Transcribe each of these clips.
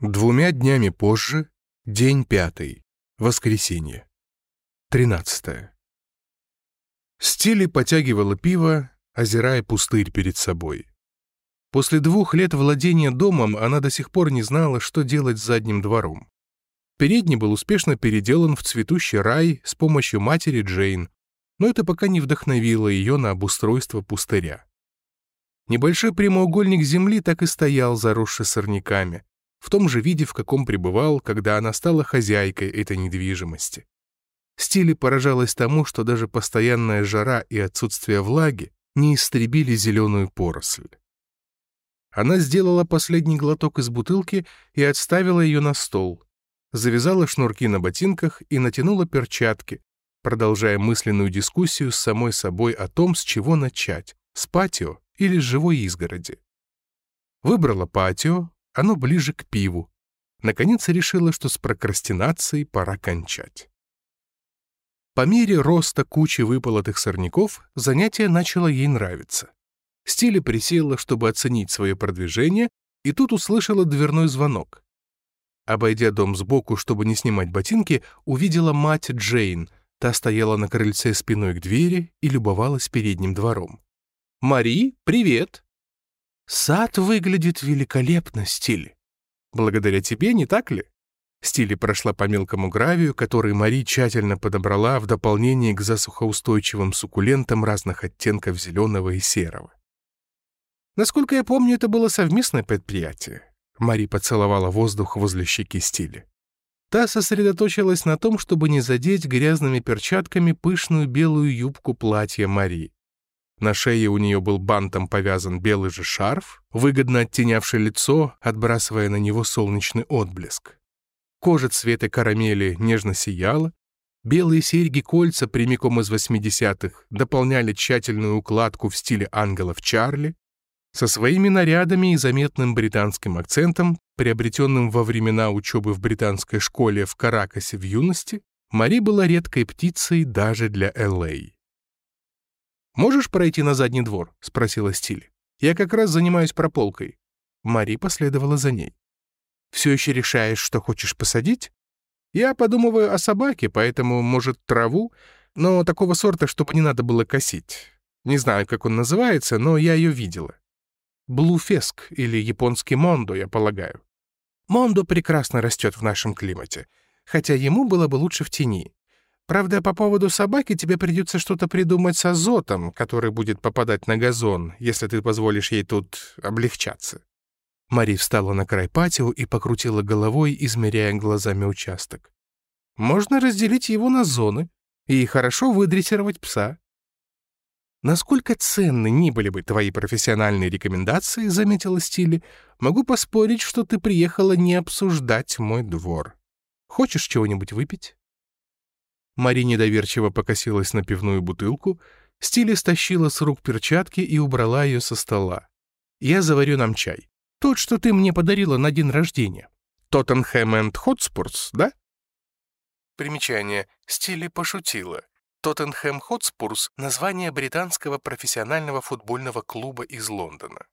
Двумя днями позже, день пятый, воскресенье, тринадцатое. Стили потягивала пиво, озирая пустырь перед собой. После двух лет владения домом она до сих пор не знала, что делать с задним двором. Передний был успешно переделан в цветущий рай с помощью матери Джейн, но это пока не вдохновило ее на обустройство пустыря. Небольшой прямоугольник земли так и стоял, заросший сорняками, в том же виде, в каком пребывал, когда она стала хозяйкой этой недвижимости. Стили поражалась тому, что даже постоянная жара и отсутствие влаги не истребили зеленую поросль. Она сделала последний глоток из бутылки и отставила ее на стол, завязала шнурки на ботинках и натянула перчатки, продолжая мысленную дискуссию с самой собой о том, с чего начать, с патио или с живой изгороди. Выбрала патио, оно ближе к пиву. Наконец решила, что с прокрастинацией пора кончать. По мере роста кучи выполотых сорняков занятие начало ей нравиться. Стили присела, чтобы оценить свое продвижение, и тут услышала дверной звонок. Обойдя дом сбоку, чтобы не снимать ботинки, увидела мать Джейн. Та стояла на крыльце спиной к двери и любовалась передним двором. «Мари, привет!» Сад выглядит великолепно, Стиль. Благодаря тебе, не так ли? Стили прошла по мелкому гравию, который Мари тщательно подобрала в дополнение к засухоустойчивым суккулентам разных оттенков зеленого и серого. Насколько я помню, это было совместное предприятие. Мари поцеловала воздух возле щеки Стили. Та сосредоточилась на том, чтобы не задеть грязными перчатками пышную белую юбку платья Мари. На шее у нее был бантом повязан белый же шарф, выгодно оттенявший лицо, отбрасывая на него солнечный отблеск. Кожа цвета карамели нежно сияла, белые серьги-кольца прямиком из 80-х дополняли тщательную укладку в стиле ангелов Чарли, со своими нарядами и заметным британским акцентом, приобретенным во времена учебы в британской школе в Каракасе в юности, Мари была редкой птицей даже для Л.А. «Можешь пройти на задний двор?» — спросила Стиль. «Я как раз занимаюсь прополкой». Мари последовала за ней. «Все еще решаешь, что хочешь посадить?» «Я подумываю о собаке, поэтому, может, траву, но такого сорта, чтобы не надо было косить. Не знаю, как он называется, но я ее видела. Блуфеск или японский мондо, я полагаю. Мондо прекрасно растет в нашем климате, хотя ему было бы лучше в тени. Правда, по поводу собаки тебе придется что-то придумать с азотом, который будет попадать на газон, если ты позволишь ей тут облегчаться». Мари встала на край патио и покрутила головой, измеряя глазами участок. «Можно разделить его на зоны и хорошо выдрессировать пса». «Насколько ценны ни были бы твои профессиональные рекомендации, — заметила Стили, — могу поспорить, что ты приехала не обсуждать мой двор. Хочешь чего-нибудь выпить?» Мари недоверчиво покосилась на пивную бутылку, Стили стащила с рук перчатки и убрала ее со стола. «Я заварю нам чай. Тот, что ты мне подарила на день рождения. Тоттенхэм энд Хотспурс, да?» Примечание. Стили пошутила. Тоттенхэм Хотспурс — название британского профессионального футбольного клуба из Лондона.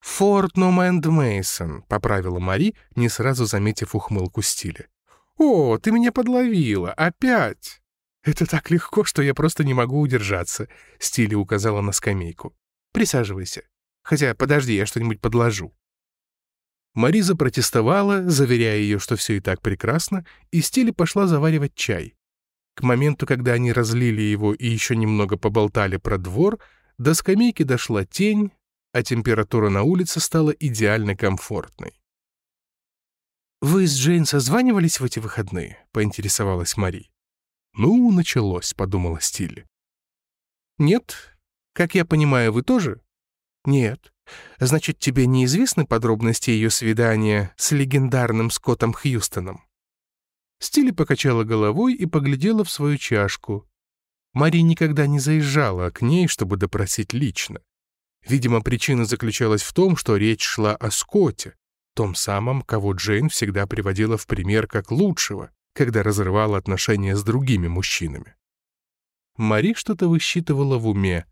«Фортнум энд Мейсон», — поправила Мари, не сразу заметив ухмылку стиля. «О, ты меня подловила! Опять!» «Это так легко, что я просто не могу удержаться», — Стили указала на скамейку. «Присаживайся. Хотя, подожди, я что-нибудь подложу». Мариза протестовала, заверяя ее, что все и так прекрасно, и Стили пошла заваривать чай. К моменту, когда они разлили его и еще немного поболтали про двор, до скамейки дошла тень, а температура на улице стала идеально комфортной. «Вы с Джейн созванивались в эти выходные?» — поинтересовалась Мари. «Ну, началось», — подумала Стилли. «Нет? Как я понимаю, вы тоже?» «Нет. Значит, тебе неизвестны подробности ее свидания с легендарным Скоттом Хьюстоном?» Стилли покачала головой и поглядела в свою чашку. Мари никогда не заезжала к ней, чтобы допросить лично. Видимо, причина заключалась в том, что речь шла о Скотте, том самом, кого Джейн всегда приводила в пример как лучшего, когда разрывала отношения с другими мужчинами. Мари что-то высчитывала в уме.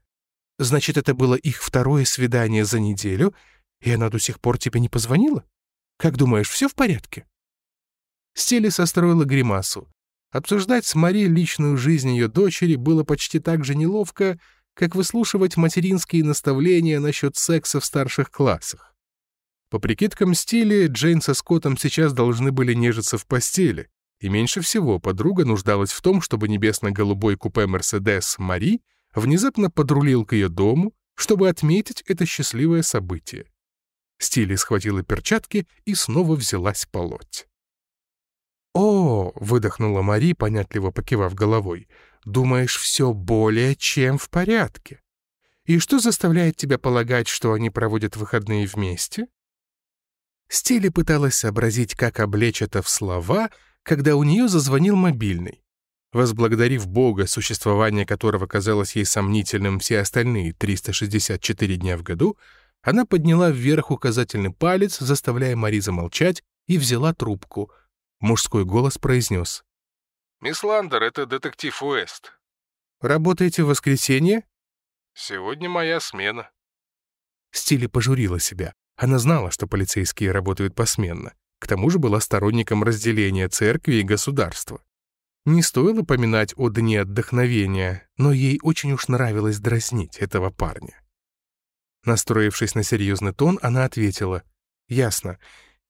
«Значит, это было их второе свидание за неделю, и она до сих пор тебе не позвонила?» Как думаешь, все в порядке?» Стелли состроила гримасу. Обсуждать с Мари личную жизнь ее дочери было почти так же неловко, как выслушивать материнские наставления насчет секса в старших классах. По прикидкам Стили, Джейн со Скоттом сейчас должны были нежиться в постели, и меньше всего подруга нуждалась в том, чтобы небесно-голубой купе «Мерседес» Мари внезапно подрулил к ее дому, чтобы отметить это счастливое событие. Стили схватила перчатки и снова взялась полоть. «О!» — выдохнула Мари, понятливо покивав головой. «Думаешь, все более чем в порядке? И что заставляет тебя полагать, что они проводят выходные вместе?» Стили пыталась сообразить, как облечь это в слова, когда у нее зазвонил мобильный. Возблагодарив Бога, существование которого казалось ей сомнительным все остальные 364 дня в году, она подняла вверх указательный палец, заставляя Мари замолчать, и взяла трубку. Мужской голос произнес. «Мисс Ландер, это детектив Уэст». «Работаете в воскресенье?» «Сегодня моя смена». Стили пожурила себя. Она знала, что полицейские работают посменно. К тому же была сторонником разделения церкви и государства. Не стоило поминать о дне отдохновения, но ей очень уж нравилось дразнить этого парня. Настроившись на серьезный тон, она ответила. «Ясно.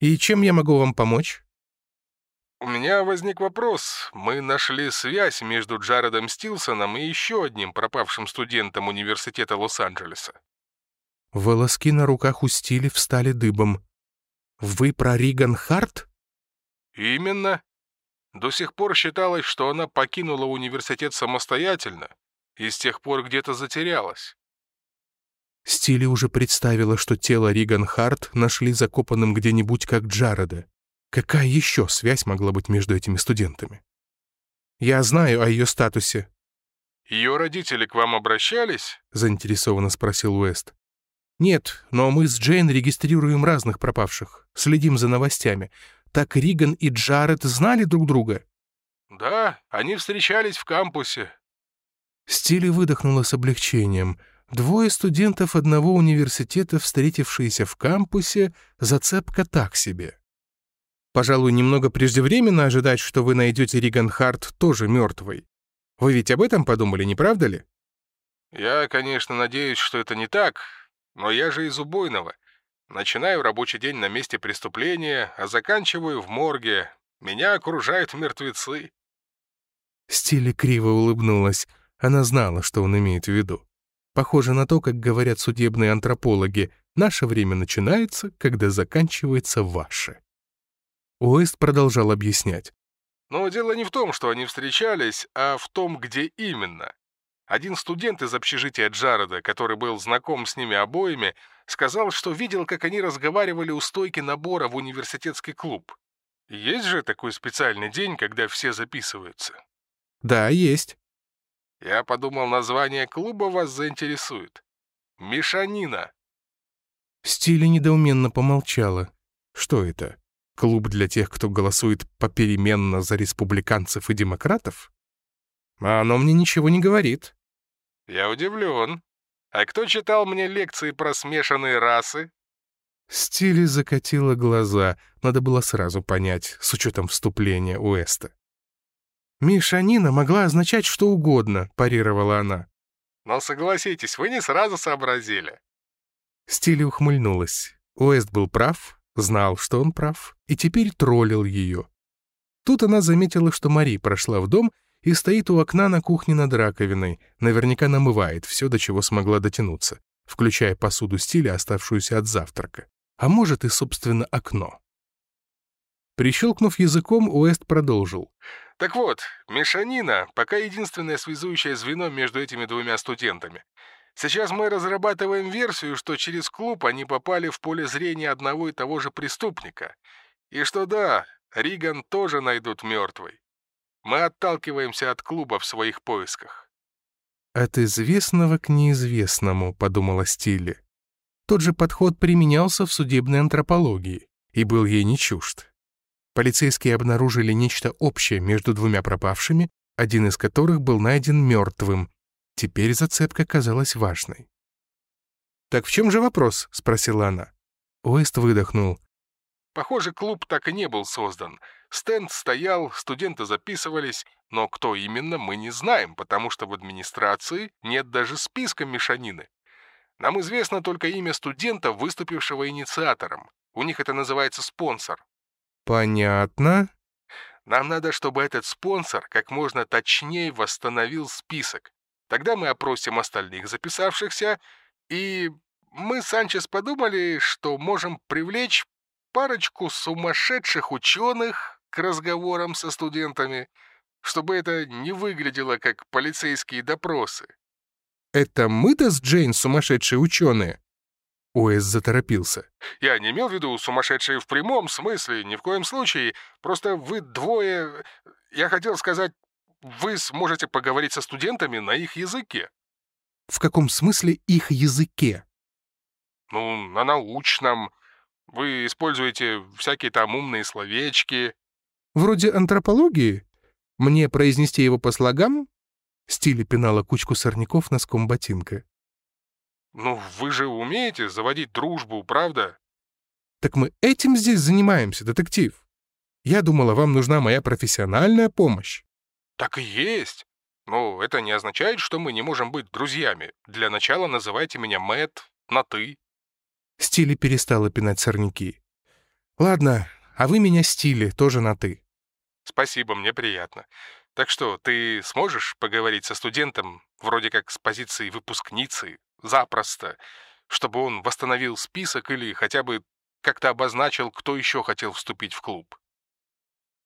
И чем я могу вам помочь?» «У меня возник вопрос. Мы нашли связь между Джаредом Стилсоном и еще одним пропавшим студентом университета Лос-Анджелеса». Волоски на руках у Стили встали дыбом. «Вы про Риган Харт?» «Именно. До сих пор считалось, что она покинула университет самостоятельно и с тех пор где-то затерялась. Стили уже представила, что тело Риган Харт нашли закопанным где-нибудь как Джареда. Какая еще связь могла быть между этими студентами? «Я знаю о ее статусе». «Ее родители к вам обращались?» — заинтересованно спросил Уэст. «Нет, но мы с Джейн регистрируем разных пропавших, следим за новостями. Так Риган и Джаред знали друг друга?» «Да, они встречались в кампусе». Стили выдохнула с облегчением. Двое студентов одного университета, встретившиеся в кампусе, зацепка так себе. Пожалуй, немного преждевременно ожидать, что вы найдете Риган Харт тоже мертвой. Вы ведь об этом подумали, не правда ли? Я, конечно, надеюсь, что это не так, но я же из убойного. Начинаю рабочий день на месте преступления, а заканчиваю в морге. Меня окружают мертвецы. Стилли криво улыбнулась. Она знала, что он имеет в виду. Похоже на то, как говорят судебные антропологи, наше время начинается, когда заканчивается ваше. Уэст продолжал объяснять. Но дело не в том, что они встречались, а в том, где именно. Один студент из общежития Джареда, который был знаком с ними обоими, сказал, что видел, как они разговаривали у стойки набора в университетский клуб. Есть же такой специальный день, когда все записываются? Да, есть. Я подумал, название клуба вас заинтересует. Мешанина. Стиля недоуменно помолчала. Что это? Клуб для тех, кто голосует попеременно за республиканцев и демократов? А оно мне ничего не говорит. Я удивлен. А кто читал мне лекции про смешанные расы? Стили закатила глаза. Надо было сразу понять, с учетом вступления Уэста. «Мишанина могла означать что угодно», — парировала она. «Но согласитесь, вы не сразу сообразили». Стили ухмыльнулась. Уэст был прав, знал, что он прав, и теперь троллил ее. Тут она заметила, что Мари прошла в дом и стоит у окна на кухне над раковиной, наверняка намывает все, до чего смогла дотянуться, включая посуду стиля, оставшуюся от завтрака. А может и, собственно, окно. Прищелкнув языком, Уэст продолжил. «Так вот, мешанина — пока единственное связующее звено между этими двумя студентами. Сейчас мы разрабатываем версию, что через клуб они попали в поле зрения одного и того же преступника. И что да, Риган тоже найдут мертвой. Мы отталкиваемся от клуба в своих поисках». «От известного к неизвестному», — подумала Стилли. Тот же подход применялся в судебной антропологии и был ей не чужд. Полицейские обнаружили нечто общее между двумя пропавшими, один из которых был найден мертвым. Теперь зацепка казалась важной. «Так в чем же вопрос?» — спросила она. Уэст выдохнул. Похоже, клуб так и не был создан. Стенд стоял, студенты записывались, но кто именно, мы не знаем, потому что в администрации нет даже списка мешанины. Нам известно только имя студента, выступившего инициатором. У них это называется спонсор. Понятно. Нам надо, чтобы этот спонсор как можно точнее восстановил список. Тогда мы опросим остальных записавшихся, и мы Санчес подумали, что можем привлечь парочку сумасшедших ученых к разговорам со студентами, чтобы это не выглядело как полицейские допросы. «Это мы-то с Джейн сумасшедшие ученые?» Уэс заторопился. «Я не имел в виду сумасшедшие в прямом смысле, ни в коем случае. Просто вы двое... Я хотел сказать, вы сможете поговорить со студентами на их языке». «В каком смысле их языке?» «Ну, на научном. Вы используете всякие там умные словечки». «Вроде антропологии? Мне произнести его по слогам?» Стиле пинала кучку сорняков носком ботинка. «Ну, вы же умеете заводить дружбу, правда?» «Так мы этим здесь занимаемся, детектив. Я думала, вам нужна моя профессиональная помощь». «Так и есть. Но это не означает, что мы не можем быть друзьями. Для начала называйте меня Мэт на «ты». Стили перестала пинать сорняки. «Ладно, а вы меня Стили, тоже на «ты». «Спасибо, мне приятно. Так что, ты сможешь поговорить со студентом, вроде как с позиции выпускницы, запросто, чтобы он восстановил список или хотя бы как-то обозначил, кто еще хотел вступить в клуб?»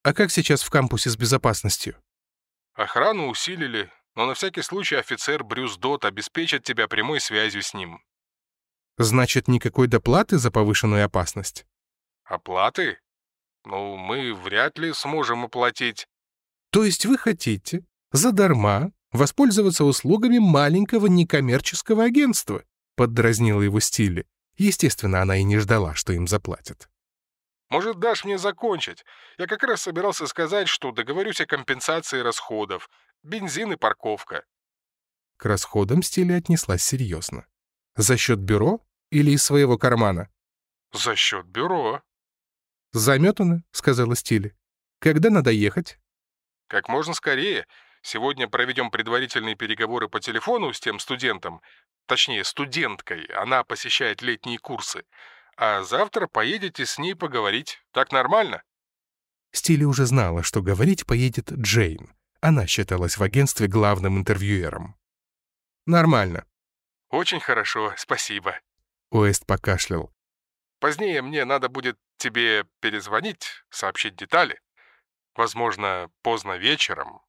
«А как сейчас в кампусе с безопасностью?» «Охрану усилили, но на всякий случай офицер Брюс Дот обеспечит тебя прямой связью с ним». «Значит, никакой доплаты за повышенную опасность?» «Оплаты? Ну, мы вряд ли сможем оплатить». То есть вы хотите задарма воспользоваться услугами маленького некоммерческого агентства?» — поддразнила его Стиле. Естественно, она и не ждала, что им заплатят. «Может, дашь мне закончить? Я как раз собирался сказать, что договорюсь о компенсации расходов. Бензин и парковка». К расходам Стиле отнеслась серьезно. «За счет бюро или из своего кармана?» «За счет бюро». «Заметано», — сказала Стиле. «Когда надо ехать?» Как можно скорее. Сегодня проведем предварительные переговоры по телефону с тем студентом, точнее, студенткой, она посещает летние курсы. А завтра поедете с ней поговорить. Так нормально?» Стилли уже знала, что говорить поедет Джейн. Она считалась в агентстве главным интервьюером. «Нормально». «Очень хорошо, спасибо». Уэст покашлял. «Позднее мне надо будет тебе перезвонить, сообщить детали». Возможно, поздно вечером.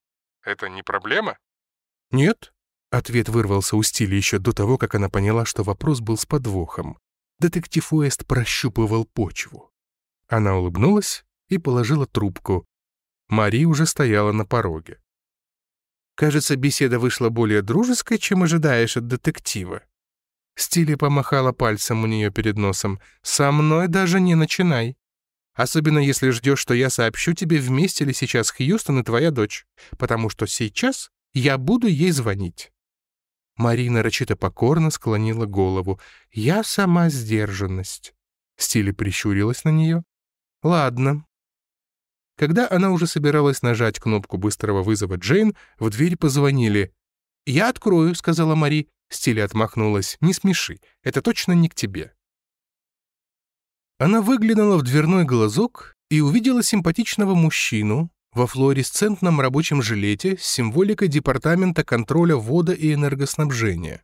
Это не проблема? Нет. Ответ вырвался у Стили еще до того, как она поняла, что вопрос был с подвохом. Детектив Уэст прощупывал почву. Она улыбнулась и положила трубку. Мари уже стояла на пороге. «Кажется, беседа вышла более дружеской, чем ожидаешь от детектива». Стили помахала пальцем у нее перед носом. «Со мной даже не начинай». Особенно если ждешь, что я сообщу тебе, вместе ли сейчас Хьюстон и твоя дочь, потому что сейчас я буду ей звонить». Марина рачито покорно склонила голову. «Я сама сдержанность». Стили прищурилась на нее. «Ладно». Когда она уже собиралась нажать кнопку быстрого вызова Джейн, в дверь позвонили. «Я открою», — сказала Мари. Стили отмахнулась. «Не смеши, это точно не к тебе». Она выглянула в дверной глазок и увидела симпатичного мужчину во флуоресцентном рабочем жилете с символикой Департамента контроля вода и энергоснабжения.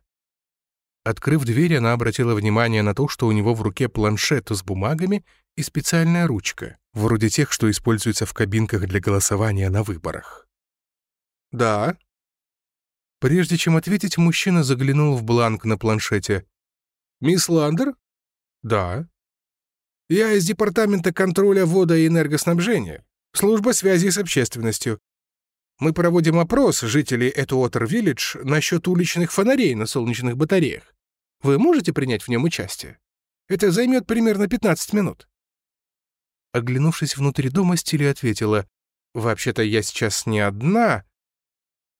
Открыв дверь, она обратила внимание на то, что у него в руке планшет с бумагами и специальная ручка, вроде тех, что используются в кабинках для голосования на выборах. «Да». Прежде чем ответить, мужчина заглянул в бланк на планшете. «Мисс Ландер?» «Да». Я из Департамента контроля вода и энергоснабжения. Служба связи с общественностью. Мы проводим опрос жителей Этуотер-Виллидж насчет уличных фонарей на солнечных батареях. Вы можете принять в нем участие? Это займет примерно 15 минут». Оглянувшись внутрь дома, Стили ответила, «Вообще-то я сейчас не одна».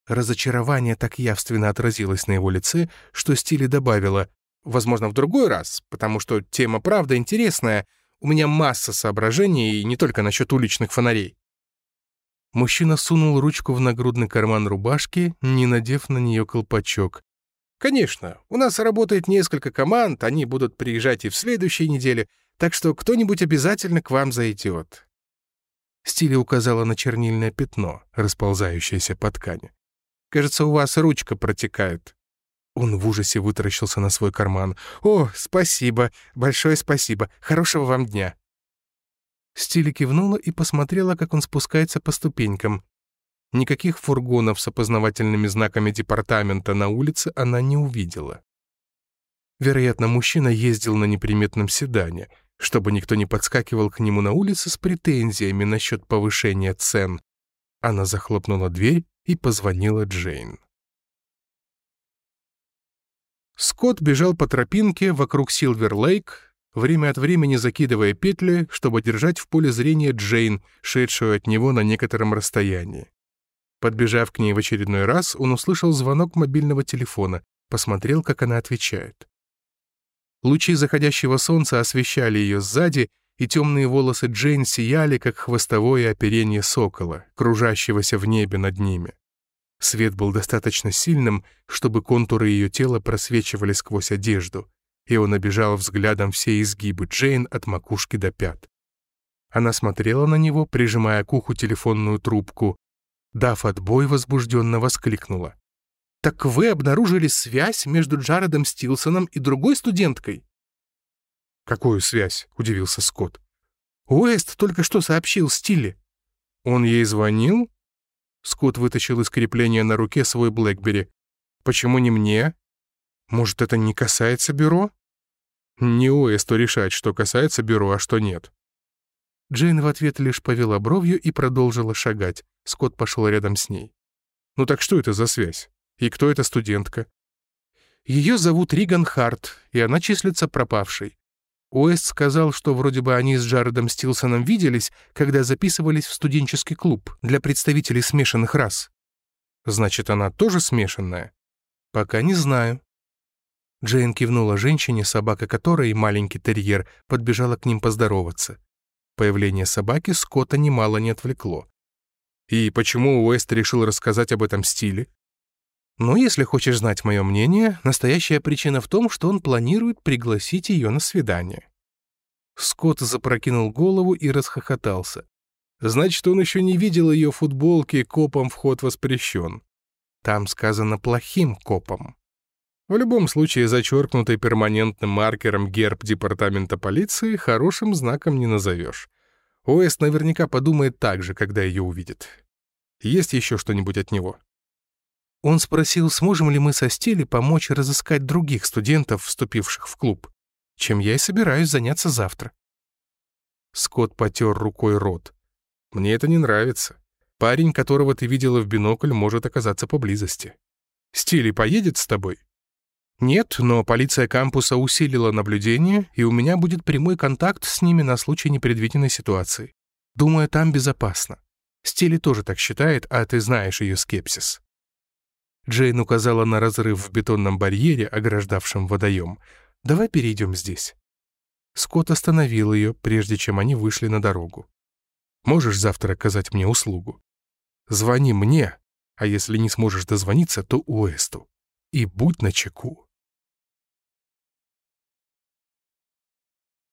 Разочарование так явственно отразилось на его лице, что Стили добавила, «Возможно, в другой раз, потому что тема правда интересная, У меня масса соображений, и не только насчет уличных фонарей». Мужчина сунул ручку в нагрудный карман рубашки, не надев на нее колпачок. «Конечно, у нас работает несколько команд, они будут приезжать и в следующей неделе, так что кто-нибудь обязательно к вам зайдет». Стиля указала на чернильное пятно, расползающееся по ткани. «Кажется, у вас ручка протекает». Он в ужасе вытаращился на свой карман. «О, спасибо, большое спасибо, хорошего вам дня». Стиля кивнула и посмотрела, как он спускается по ступенькам. Никаких фургонов с опознавательными знаками департамента на улице она не увидела. Вероятно, мужчина ездил на неприметном седане, чтобы никто не подскакивал к нему на улице с претензиями насчет повышения цен. Она захлопнула дверь и позвонила Джейн. Скотт бежал по тропинке вокруг Силвер-Лейк, время от времени закидывая петли, чтобы держать в поле зрения Джейн, шедшую от него на некотором расстоянии. Подбежав к ней в очередной раз, он услышал звонок мобильного телефона, посмотрел, как она отвечает. Лучи заходящего солнца освещали ее сзади, и темные волосы Джейн сияли, как хвостовое оперение сокола, кружащегося в небе над ними. Свет был достаточно сильным, чтобы контуры ее тела просвечивали сквозь одежду, и он обижал взглядом все изгибы Джейн от макушки до пят. Она смотрела на него, прижимая к уху телефонную трубку. Дав отбой, возбужденно воскликнула. «Так вы обнаружили связь между Джаредом Стилсоном и другой студенткой?» «Какую связь?» — удивился Скотт. «Уэст только что сообщил Стилле». «Он ей звонил?» Скотт вытащил из крепления на руке свой Блэкбери. «Почему не мне? Может, это не касается бюро?» «Не Уэсту решать, что касается бюро, а что нет». Джейн в ответ лишь повела бровью и продолжила шагать. Скотт пошел рядом с ней. «Ну так что это за связь? И кто эта студентка?» «Ее зовут Риган Харт, и она числится пропавшей. Уэст сказал, что вроде бы они с Джаредом Стилсоном виделись, когда записывались в студенческий клуб для представителей смешанных рас. Значит, она тоже смешанная? Пока не знаю. Джейн кивнула женщине, собака которой, маленький терьер, подбежала к ним поздороваться. Появление собаки Скотта немало не отвлекло. И почему Уэст решил рассказать об этом стиле? Но если хочешь знать мое мнение, настоящая причина в том, что он планирует пригласить ее на свидание. Скотт запрокинул голову и расхохотался. Значит, он еще не видел ее футболки «Копом вход воспрещен». Там сказано «плохим копом». В любом случае, зачеркнутый перманентным маркером герб департамента полиции хорошим знаком не назовешь. Уэст наверняка подумает так же, когда ее увидит. Есть еще что-нибудь от него? Он спросил, сможем ли мы со Стили помочь разыскать других студентов, вступивших в клуб, чем я и собираюсь заняться завтра. Скотт потер рукой рот. «Мне это не нравится. Парень, которого ты видела в бинокль, может оказаться поблизости. Стили поедет с тобой?» «Нет, но полиция кампуса усилила наблюдение, и у меня будет прямой контакт с ними на случай непредвиденной ситуации. Думаю, там безопасно. Стили тоже так считает, а ты знаешь ее скепсис». Джейн указала на разрыв в бетонном барьере, ограждавшем водоем. «Давай перейдем здесь». Скотт остановил ее, прежде чем они вышли на дорогу. «Можешь завтра оказать мне услугу? Звони мне, а если не сможешь дозвониться, то Уэсту. И будь начеку».